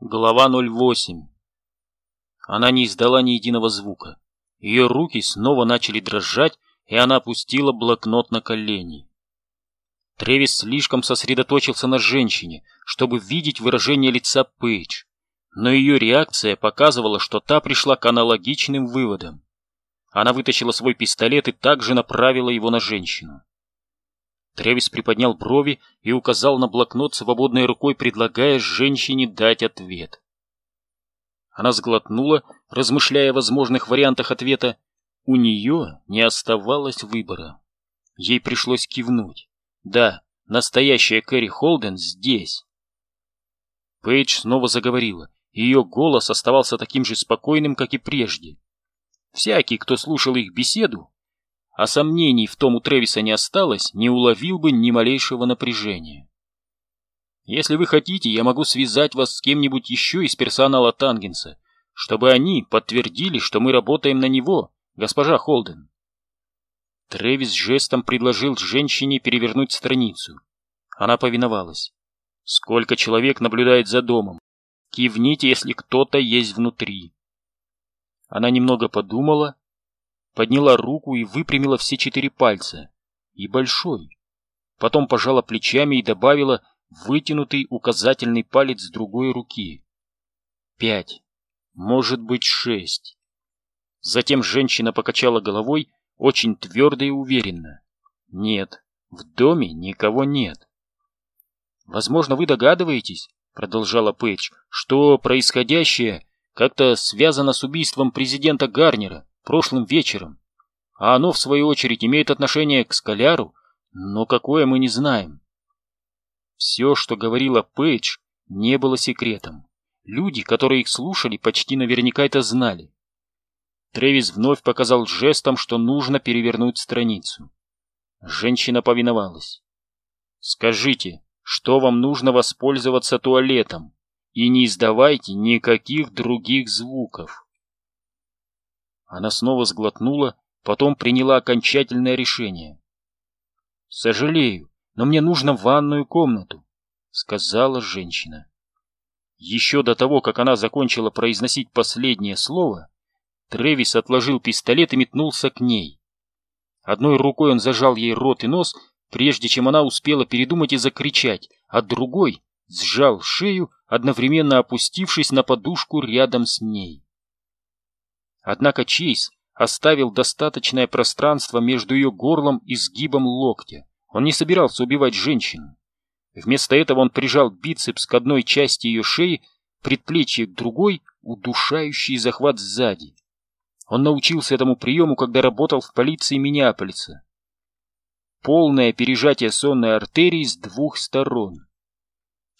Глава 08 Она не издала ни единого звука. Ее руки снова начали дрожать, и она опустила блокнот на колени. Тревис слишком сосредоточился на женщине, чтобы видеть выражение лица Пейдж, но ее реакция показывала, что та пришла к аналогичным выводам. Она вытащила свой пистолет и также направила его на женщину. Тревис приподнял брови и указал на блокнот свободной рукой, предлагая женщине дать ответ. Она сглотнула, размышляя о возможных вариантах ответа. У нее не оставалось выбора. Ей пришлось кивнуть. Да, настоящая Кэрри Холден здесь. Пейдж снова заговорила. Ее голос оставался таким же спокойным, как и прежде. Всякий, кто слушал их беседу, а сомнений в том у Тревиса не осталось, не уловил бы ни малейшего напряжения. Если вы хотите, я могу связать вас с кем-нибудь еще из персонала Тангенса, чтобы они подтвердили, что мы работаем на него, госпожа Холден. Тревис жестом предложил женщине перевернуть страницу. Она повиновалась. Сколько человек наблюдает за домом? Кивните, если кто-то есть внутри. Она немного подумала, подняла руку и выпрямила все четыре пальца. И большой. Потом пожала плечами и добавила вытянутый указательный палец другой руки. Пять. Может быть, шесть. Затем женщина покачала головой очень твердо и уверенно. Нет, в доме никого нет. Возможно, вы догадываетесь, продолжала Пэтч, что происходящее как-то связано с убийством президента Гарнера прошлым вечером, а оно, в свою очередь, имеет отношение к Скаляру, но какое мы не знаем. Все, что говорила Пейдж, не было секретом. Люди, которые их слушали, почти наверняка это знали. Тревис вновь показал жестом, что нужно перевернуть страницу. Женщина повиновалась. «Скажите, что вам нужно воспользоваться туалетом, и не издавайте никаких других звуков». Она снова сглотнула, потом приняла окончательное решение. «Сожалею, но мне нужно ванную комнату», — сказала женщина. Еще до того, как она закончила произносить последнее слово, Тревис отложил пистолет и метнулся к ней. Одной рукой он зажал ей рот и нос, прежде чем она успела передумать и закричать, а другой сжал шею, одновременно опустившись на подушку рядом с ней. Однако Чейз оставил достаточное пространство между ее горлом и сгибом локтя. Он не собирался убивать женщину. Вместо этого он прижал бицепс к одной части ее шеи, предплечье к другой, удушающий захват сзади. Он научился этому приему, когда работал в полиции Миннеаполиса. Полное пережатие сонной артерии с двух сторон.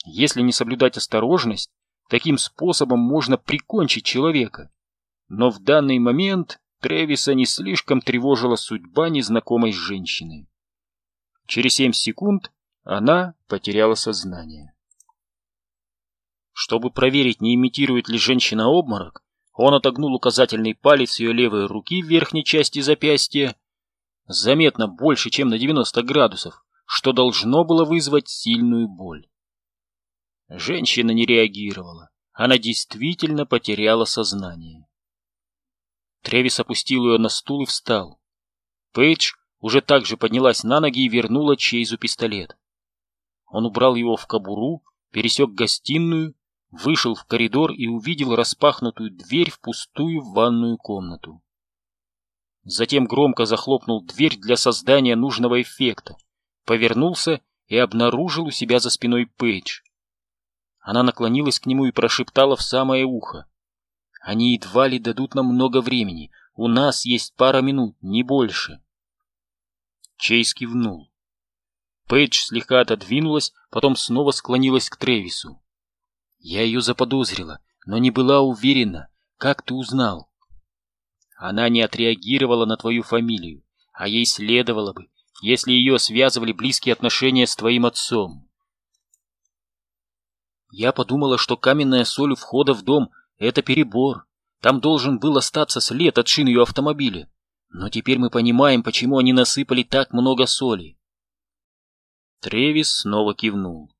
Если не соблюдать осторожность, таким способом можно прикончить человека. Но в данный момент Тревиса не слишком тревожила судьба незнакомой женщины. Через семь секунд она потеряла сознание. Чтобы проверить, не имитирует ли женщина обморок, он отогнул указательный палец ее левой руки в верхней части запястья, заметно больше, чем на 90 градусов, что должно было вызвать сильную боль. Женщина не реагировала. Она действительно потеряла сознание. Тревис опустил ее на стул и встал. Пейдж уже также поднялась на ноги и вернула Чейзу пистолет. Он убрал его в кобуру, пересек гостиную, вышел в коридор и увидел распахнутую дверь в пустую ванную комнату. Затем громко захлопнул дверь для создания нужного эффекта, повернулся и обнаружил у себя за спиной Пейдж. Она наклонилась к нему и прошептала в самое ухо. Они едва ли дадут нам много времени. У нас есть пара минут, не больше. Чейз кивнул. Пейдж слегка отодвинулась, потом снова склонилась к Тревису. Я ее заподозрила, но не была уверена. Как ты узнал? Она не отреагировала на твою фамилию, а ей следовало бы, если ее связывали близкие отношения с твоим отцом. Я подумала, что каменная соль у входа в дом это перебор. Там должен был остаться след от шин ее автомобиля. Но теперь мы понимаем, почему они насыпали так много соли. Тревис снова кивнул.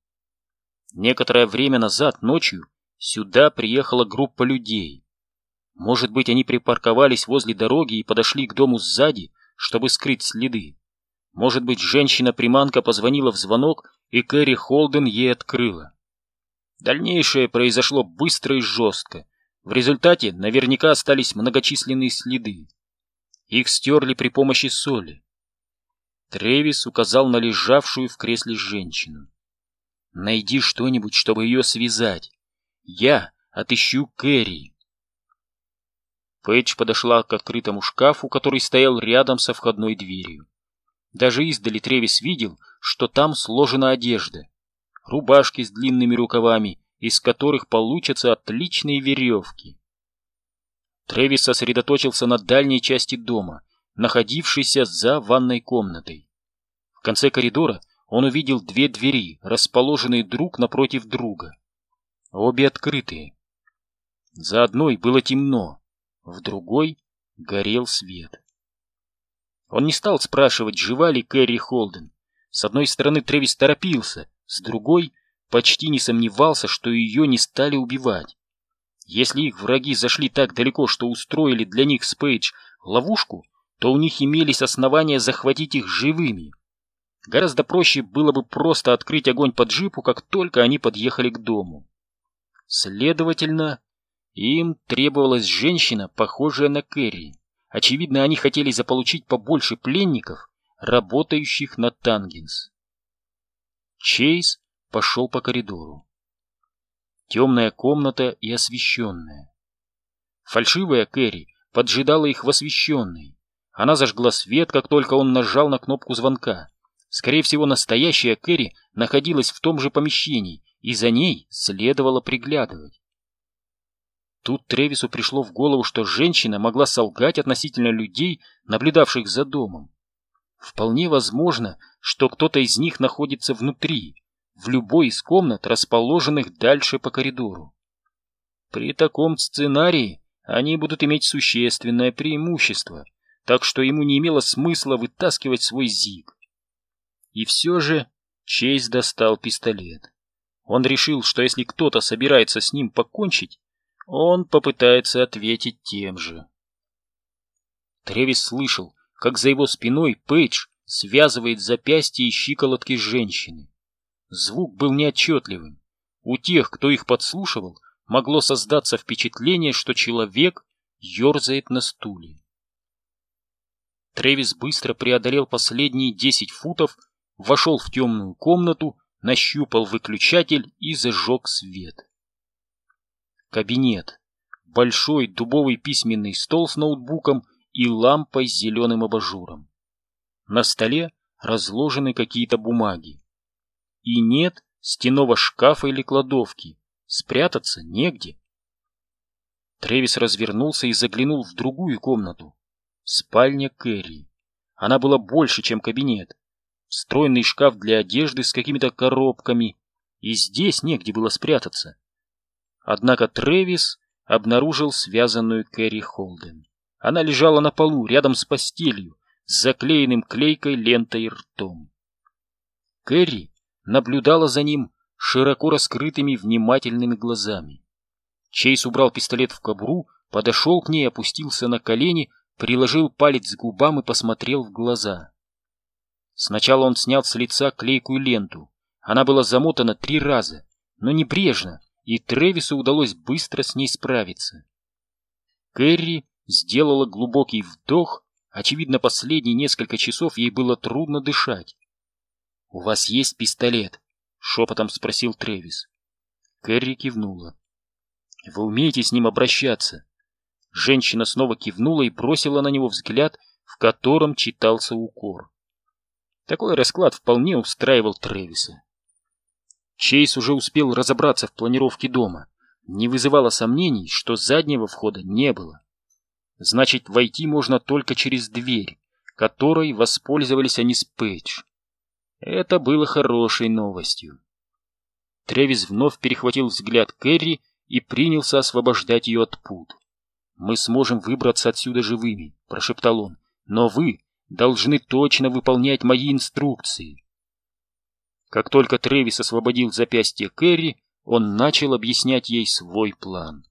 Некоторое время назад, ночью, Сюда приехала группа людей. Может быть, они припарковались возле дороги и подошли к дому сзади, чтобы скрыть следы. Может быть, женщина-приманка позвонила в звонок, и Кэрри Холден ей открыла. Дальнейшее произошло быстро и жестко. В результате наверняка остались многочисленные следы. Их стерли при помощи соли. Тревис указал на лежавшую в кресле женщину. «Найди что-нибудь, чтобы ее связать. Я отыщу Кэрри». Пейдж подошла к открытому шкафу, который стоял рядом со входной дверью. Даже издали Тревис видел, что там сложена одежда. Рубашки с длинными рукавами, из которых получатся отличные веревки. Тревис сосредоточился на дальней части дома, находившейся за ванной комнатой. В конце коридора он увидел две двери, расположенные друг напротив друга. Обе открытые. За одной было темно, в другой горел свет. Он не стал спрашивать, жива ли Кэрри Холден. С одной стороны, Трэвис торопился, с другой почти не сомневался, что ее не стали убивать. Если их враги зашли так далеко, что устроили для них с Пейдж ловушку, то у них имелись основания захватить их живыми. Гораздо проще было бы просто открыть огонь по джипу, как только они подъехали к дому. Следовательно, им требовалась женщина, похожая на Кэрри. Очевидно, они хотели заполучить побольше пленников, работающих на Тангенс. Чейз пошел по коридору. Темная комната и освещенная. Фальшивая Кэрри поджидала их в освещенной. Она зажгла свет, как только он нажал на кнопку звонка. Скорее всего, настоящая Кэрри находилась в том же помещении, и за ней следовало приглядывать. Тут Тревису пришло в голову, что женщина могла солгать относительно людей, наблюдавших за домом. Вполне возможно, что кто-то из них находится внутри, в любой из комнат, расположенных дальше по коридору. При таком сценарии они будут иметь существенное преимущество, так что ему не имело смысла вытаскивать свой зиг. И все же Чейз достал пистолет. Он решил, что если кто-то собирается с ним покончить, он попытается ответить тем же. Тревис слышал, как за его спиной Пейдж связывает запястья и щиколотки женщины. Звук был неотчетливым. У тех, кто их подслушивал, могло создаться впечатление, что человек ерзает на стуле. Тревис быстро преодолел последние десять футов, вошел в темную комнату, нащупал выключатель и зажег свет. Кабинет. Большой дубовый письменный стол с ноутбуком и лампой с зеленым абажуром. На столе разложены какие-то бумаги. И нет стеного шкафа или кладовки. Спрятаться негде. Тревис развернулся и заглянул в другую комнату. Спальня Кэрри. Она была больше, чем кабинет. Встроенный шкаф для одежды с какими-то коробками. И здесь негде было спрятаться. Однако Трэвис обнаружил связанную Кэрри Холден. Она лежала на полу рядом с постелью, с заклеенным клейкой лентой ртом. Кэрри наблюдала за ним широко раскрытыми внимательными глазами. Чейз убрал пистолет в кобру, подошел к ней, опустился на колени, приложил палец к губам и посмотрел в глаза. Сначала он снял с лица клейкую ленту. Она была замотана три раза, но небрежно, и Тревису удалось быстро с ней справиться. Кэрри сделала глубокий вдох, очевидно, последние несколько часов ей было трудно дышать. — У вас есть пистолет? — шепотом спросил Тревис. Кэрри кивнула. — Вы умеете с ним обращаться? Женщина снова кивнула и бросила на него взгляд, в котором читался укор. Такой расклад вполне устраивал Тревиса. Чейз уже успел разобраться в планировке дома. Не вызывало сомнений, что заднего входа не было. Значит, войти можно только через дверь, которой воспользовались они с Пейдж. Это было хорошей новостью. Тревис вновь перехватил взгляд Кэрри и принялся освобождать ее от пут. «Мы сможем выбраться отсюда живыми», — прошептал он, — «но вы должны точно выполнять мои инструкции». Как только Трэвис освободил запястье Кэрри, он начал объяснять ей свой план.